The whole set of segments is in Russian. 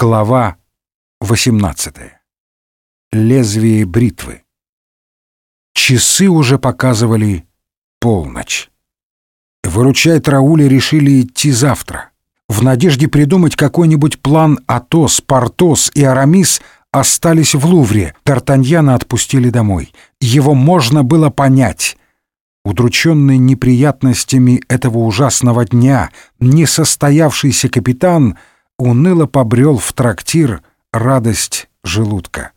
Глава 18. Лезвие бритвы. Часы уже показывали полночь. Выручать Рауля решили идти завтра. В надежде придумать какой-нибудь план Атос, Портос и Арамис остались в Лувре. Д'Артаньяна отпустили домой. Его можно было понять. Удрученный неприятностями этого ужасного дня, несостоявшийся капитан — уныло побрел в трактир радость желудка.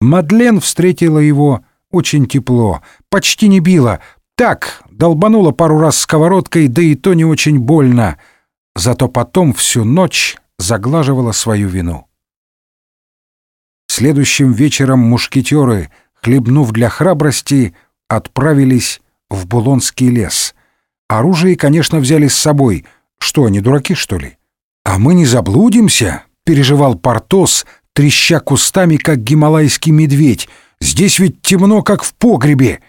Мадлен встретила его очень тепло, почти не била, так, долбанула пару раз сковородкой, да и то не очень больно, зато потом всю ночь заглаживала свою вину. Следующим вечером мушкетеры, хлебнув для храбрости, отправились в Булонский лес. Оружие, конечно, взяли с собой. Что, они дураки, что ли? «А мы не заблудимся?» — переживал Портос, треща кустами, как гималайский медведь. «Здесь ведь темно, как в погребе!»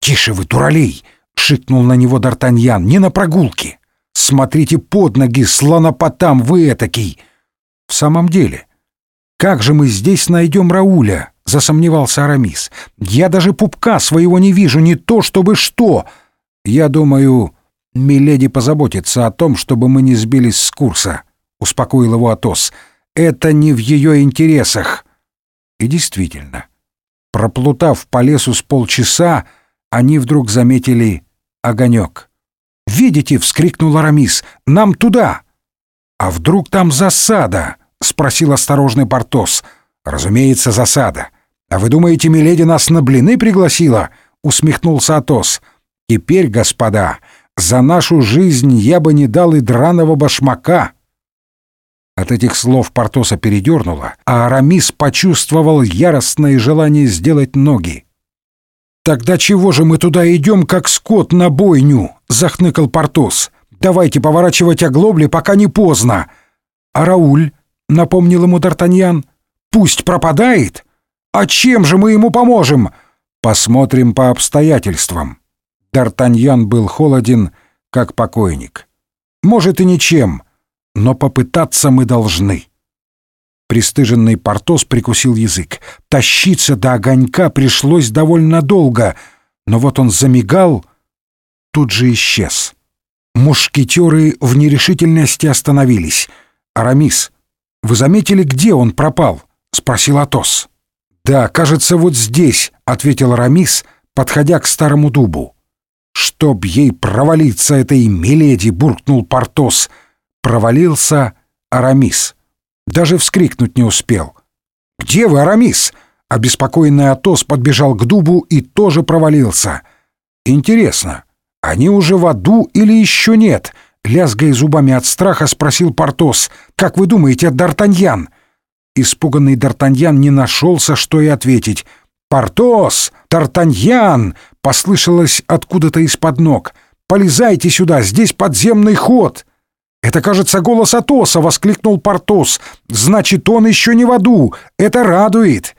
«Тише вы, туралей!» — шикнул на него Д'Артаньян. «Не на прогулке! Смотрите под ноги, слонопотам вы этакий!» «В самом деле, как же мы здесь найдем Рауля?» — засомневался Арамис. «Я даже пупка своего не вижу, не то чтобы что!» «Я думаю, Миледи позаботится о том, чтобы мы не сбились с курса», — успокоил его Атос. «Это не в ее интересах». И действительно, проплутав по лесу с полчаса, они вдруг заметили огонек. «Видите?» — вскрикнул Арамис. «Нам туда!» «А вдруг там засада?» — спросил осторожный Портос. «Разумеется, засада. А вы думаете, Миледи нас на блины пригласила?» — усмехнулся Атос. «Теперь, господа, за нашу жизнь я бы не дал и драного башмака». От этих слов Портоса передернуло, а Арамис почувствовал яростное желание сделать ноги. «Тогда чего же мы туда идем, как скот на бойню?» — захныкал Портос. «Давайте поворачивать оглобли, пока не поздно». «А Рауль?» — напомнил ему Д'Артаньян. «Пусть пропадает? А чем же мы ему поможем?» «Посмотрим по обстоятельствам». Д'Артаньян был холоден, как покойник. «Может, и ничем, но попытаться мы должны». Престыженный Портос прикусил язык. Тащиться до огонька пришлось довольно долго, но вот он замигал, тут же исчез. Мушкетеры в нерешительности остановились. «Арамис, вы заметили, где он пропал?» — спросил Атос. «Да, кажется, вот здесь», — ответил Арамис, подходя к старому дубу. «Чтоб ей провалиться этой миледи!» — буркнул Портос — провалился Арамис. Даже вскрикнуть не успел. «Где вы, Арамис?» Обеспокоенный Атос подбежал к дубу и тоже провалился. «Интересно, они уже в аду или еще нет?» Лязгая зубами от страха, спросил Портос. «Как вы думаете, Д'Артаньян?» Испуганный Д'Артаньян не нашелся, что и ответить. «Портос! Д'Артаньян!» — послышалось откуда-то из-под ног. «Полезайте сюда, здесь подземный ход!» «Это, кажется, голос Атоса!» — воскликнул Портос. «Значит, он еще не в аду! Это радует!»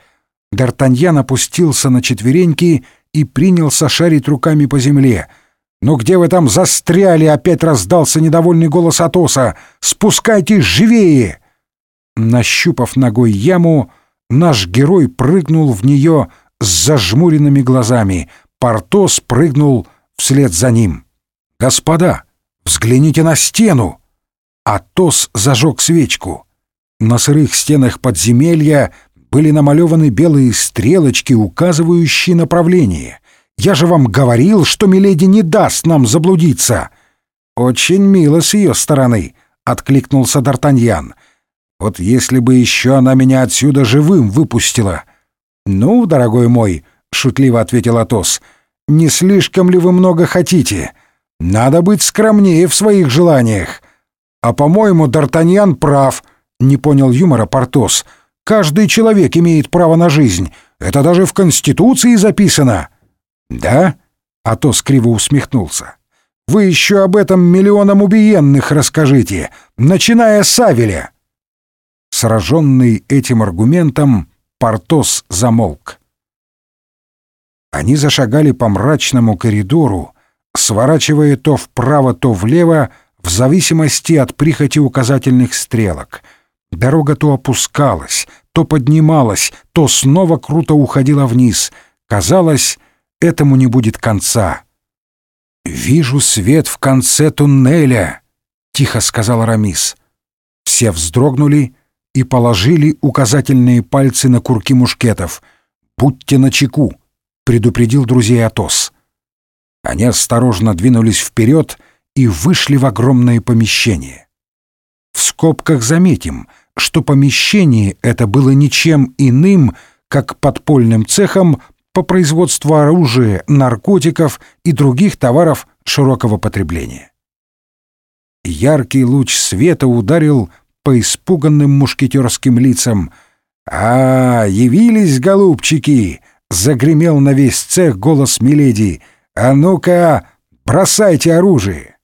Д'Артаньян опустился на четвереньки и принялся шарить руками по земле. «Ну где вы там застряли?» — опять раздался недовольный голос Атоса. «Спускайтесь живее!» Нащупав ногой яму, наш герой прыгнул в нее с зажмуренными глазами. Портос прыгнул вслед за ним. «Господа, взгляните на стену!» Атос зажег свечку. На сырых стенах подземелья были намалеваны белые стрелочки, указывающие направление. Я же вам говорил, что Миледи не даст нам заблудиться. Очень мило с ее стороны, — откликнулся Д'Артаньян. Вот если бы еще она меня отсюда живым выпустила. Ну, дорогой мой, — шутливо ответил Атос, — не слишком ли вы много хотите? Надо быть скромнее в своих желаниях. «А, по-моему, Д'Артаньян прав», — не понял юмора Портос. «Каждый человек имеет право на жизнь. Это даже в Конституции записано». «Да?» — Атос криво усмехнулся. «Вы еще об этом миллионам убиенных расскажите, начиная с Авеля». Сраженный этим аргументом, Портос замолк. Они зашагали по мрачному коридору, сворачивая то вправо, то влево, в зависимости от прихоти указательных стрелок. Дорога то опускалась, то поднималась, то снова круто уходила вниз. Казалось, этому не будет конца. «Вижу свет в конце туннеля», — тихо сказал Рамис. Все вздрогнули и положили указательные пальцы на курки мушкетов. «Будьте начеку», — предупредил друзей Атос. Они осторожно двинулись вперед и вышли в огромное помещение. В скобках заметим, что помещение это было ничем иным, как подпольным цехом по производству оружия, наркотиков и других товаров широкого потребления. Яркий луч света ударил по испуганным мушкетерским лицам. «А, явились, голубчики!» — загремел на весь цех голос Миледи. «А ну-ка, бросайте оружие!»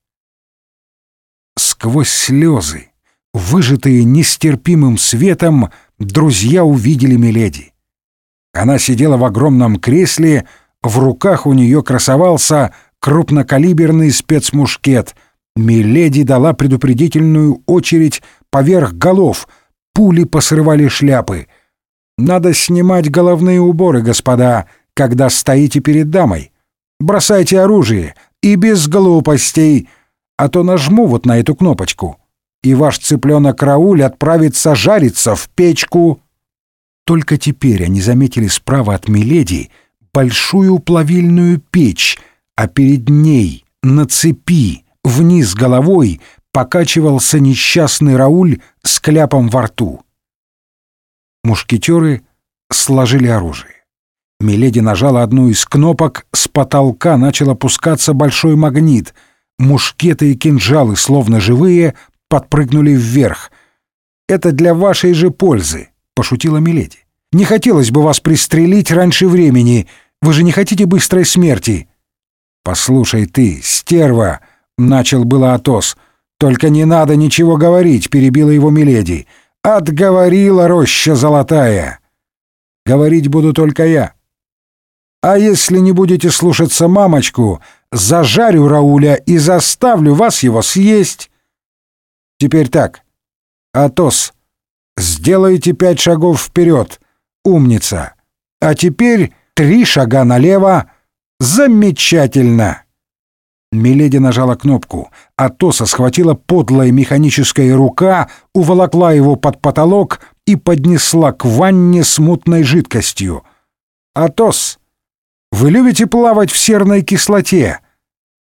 Сквозь слезы, выжатые нестерпимым светом, друзья увидели Миледи. Она сидела в огромном кресле, в руках у нее красовался крупнокалиберный спецмушкет. Миледи дала предупредительную очередь поверх голов, пули посрывали шляпы. «Надо снимать головные уборы, господа, когда стоите перед дамой. Бросайте оружие и без глупостей, а то нажму вот на эту кнопочку, и ваш цыпленок Рауль отправится жариться в печку». Только теперь они заметили справа от Миледи большую плавильную печь, а перед ней на цепи вниз головой покачивался несчастный Рауль с кляпом во рту. Мушкетеры сложили оружие. Миледи нажала одну из кнопок, с потолка начал опускаться большой магнит. Мушкеты и кинжалы, словно живые, подпрыгнули вверх. «Это для вашей же пользы», — пошутила Миледи. «Не хотелось бы вас пристрелить раньше времени. Вы же не хотите быстрой смерти». «Послушай ты, стерва!» — начал было Атос. «Только не надо ничего говорить», — перебила его Миледи. «Отговорила роща золотая!» «Говорить буду только я. А если не будете слушаться мамочку, зажарю Рауля и заставлю вас его съесть. Теперь так. Атос, сделайте пять шагов вперед. Умница. А теперь три шага налево. Замечательно. Миледи нажала кнопку. Атоса схватила подлая механическая рука, уволокла его под потолок и поднесла к ванне с мутной жидкостью. «Атос, вы любите плавать в серной кислоте?»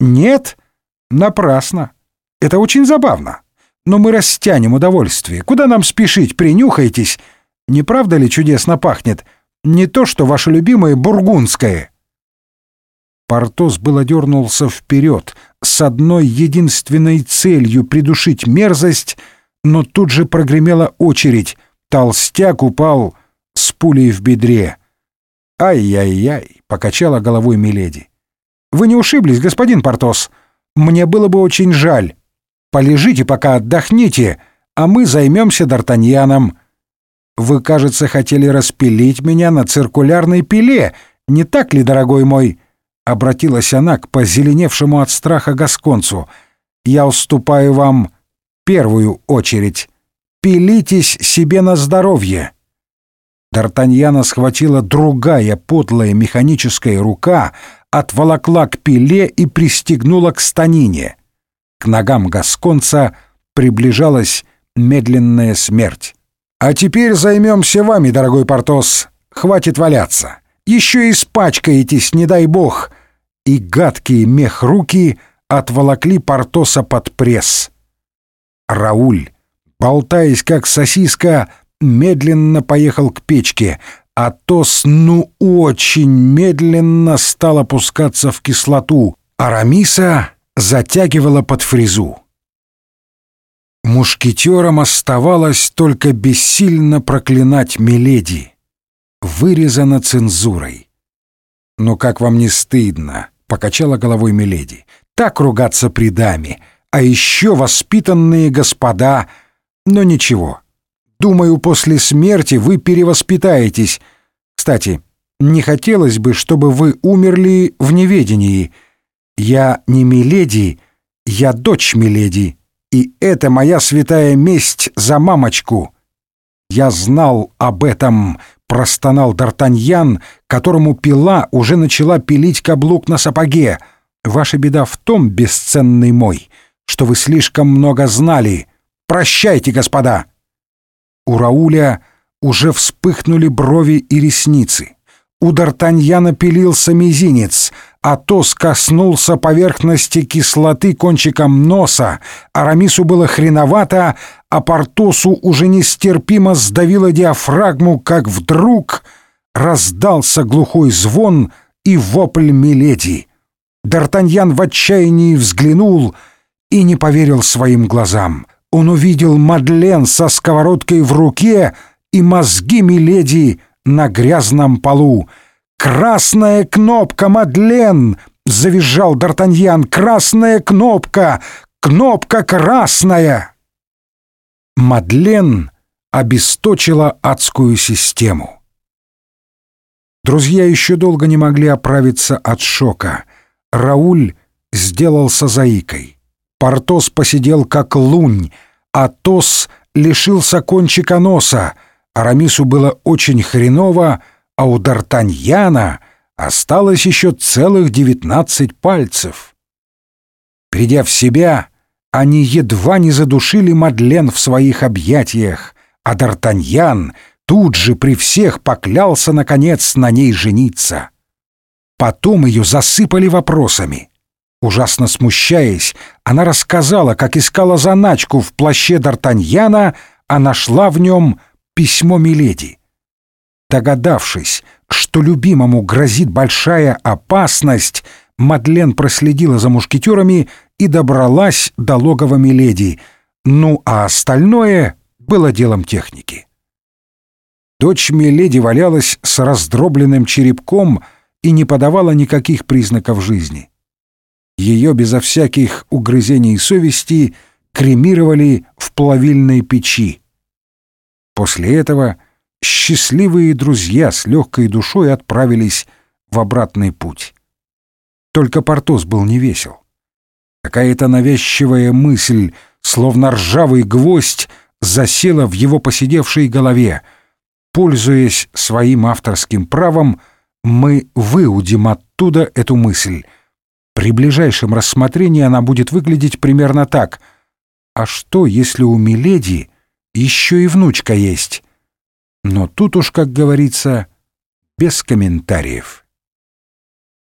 «Нет? Напрасно. Это очень забавно но мы растянем удовольствие. Куда нам спешить? Принюхайтесь. Не правда ли чудесно пахнет? Не то, что ваше любимое бургундское». Портос было дернулся вперед с одной единственной целью придушить мерзость, но тут же прогремела очередь. Толстяк упал с пулей в бедре. «Ай-яй-яй!» — покачала головой Миледи. «Вы не ушиблись, господин Портос? Мне было бы очень жаль». Полежите пока отдохните, а мы займемся Д'Артаньяном. Вы, кажется, хотели распилить меня на циркулярной пиле, не так ли, дорогой мой?» Обратилась она к позеленевшему от страха гасконцу. «Я уступаю вам первую очередь. Пилитесь себе на здоровье!» Д'Артаньяна схватила другая подлая механическая рука, отволокла к пиле и пристегнула к станине. К ногам гасконца приближалась медленная смерть. «А теперь займемся вами, дорогой Портос. Хватит валяться. Еще испачкаетесь, не дай бог!» И гадкие мех руки отволокли Портоса под пресс. Рауль, болтаясь как сосиска, медленно поехал к печке, а Тос ну очень медленно стал опускаться в кислоту. Арамиса затягивала под фрезу. Мушкетерам оставалось только бессильно проклинать Миледи. Вырезано цензурой. «Ну как вам не стыдно?» — покачала головой Миледи. «Так ругаться при даме, а еще воспитанные господа. Но ничего. Думаю, после смерти вы перевоспитаетесь. Кстати, не хотелось бы, чтобы вы умерли в неведении». Я не Миледи, я дочь Миледи, и это моя святая месть за мамочку, «Я знал об этом», — простонал Д'Артаньян, которому пила уже начала пилить каблук на сапоге. «Ваша беда в том, бесценный мой, что вы слишком много знали. Прощайте, господа!» У Рауля уже вспыхнули брови и ресницы. У Д'Артаньяна пилился мизинец, Атос коснулся поверхности кислоты кончиком носа, Арамису было хреновато, а Портосу уже нестерпимо сдавило диафрагму, как вдруг раздался глухой звон и вопль Миледи. Д'Артаньян в отчаянии взглянул и не поверил своим глазам. Он увидел Мадлен со сковородкой в руке и мозги Миледи — на грязном полу. «Красная кнопка, Мадлен!» — завизжал Д'Артаньян. «Красная кнопка! Кнопка красная!» Мадлен обесточила адскую систему. Друзья еще долго не могли оправиться от шока. Рауль сделался заикой. Портос посидел как лунь, а Тос лишился кончика носа — Арамису было очень хреново, а у Д'Артаньяна осталось еще целых девятнадцать пальцев. Придя в себя, они едва не задушили Мадлен в своих объятиях, а Д'Артаньян тут же при всех поклялся, наконец, на ней жениться. Потом ее засыпали вопросами. Ужасно смущаясь, она рассказала, как искала заначку в плаще Д'Артаньяна, а нашла в нем письмо Миледи. Догадавшись, что любимому грозит большая опасность, Мадлен проследила за мушкетерами и добралась до логова Миледи, ну а остальное было делом техники. Дочь Миледи валялась с раздробленным черепком и не подавала никаких признаков жизни. Ее безо всяких угрызений совести кремировали в плавильной печи. После этого счастливые друзья с легкой душой отправились в обратный путь. Только Портос был невесел. Какая-то навязчивая мысль, словно ржавый гвоздь, засела в его посидевшей голове. Пользуясь своим авторским правом, мы выудим оттуда эту мысль. При ближайшем рассмотрении она будет выглядеть примерно так. А что, если у Миледи еще и внучка есть. Но тут уж, как говорится, без комментариев.